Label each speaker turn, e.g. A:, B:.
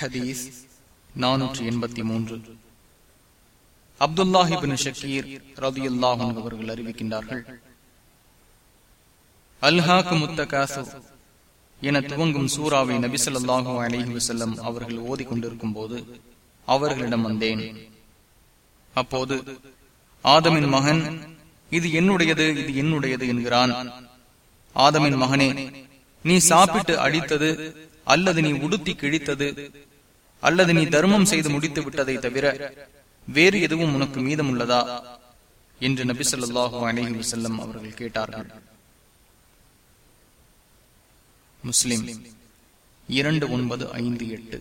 A: ஹதீஸ் நானூற்றி எண்பத்தி மூன்று. அப்துல்லாஹிபின் ஷக்கீர் ரதியுல்லாஹும் அவர்கள் அறிவிக்கின்றார்கள். அல்ஹாக்கு முத்தகாசு என துவங்கும் சூறாவை நபிசல்லாஹு அலஹி வசல்லம் அவர்கள் ஓதிக்கொண்டிருக்கும் போது அவர்களிடம் வந்தேன். அப்போது ஆதமின் மகன் இது என்னுடையது இது என்னுடையது என்கிறான். ஆதமின் மகனே நீ சாப்பிட்டு அடித்தது அல்லது நீ உடுத்தி கிழித்தது அல்லது நீ தர்மம் செய்து முடித்து விட்டதை தவிர வேறு எதுவும் உனக்கு மீதம் உள்ளதா என்று நபி சொல்லாஹு அலஹி வசல்லம் அவர்கள் கேட்டார்கள். முஸ்லிம் இரண்டு ஒன்பது ஐந்து எட்டு.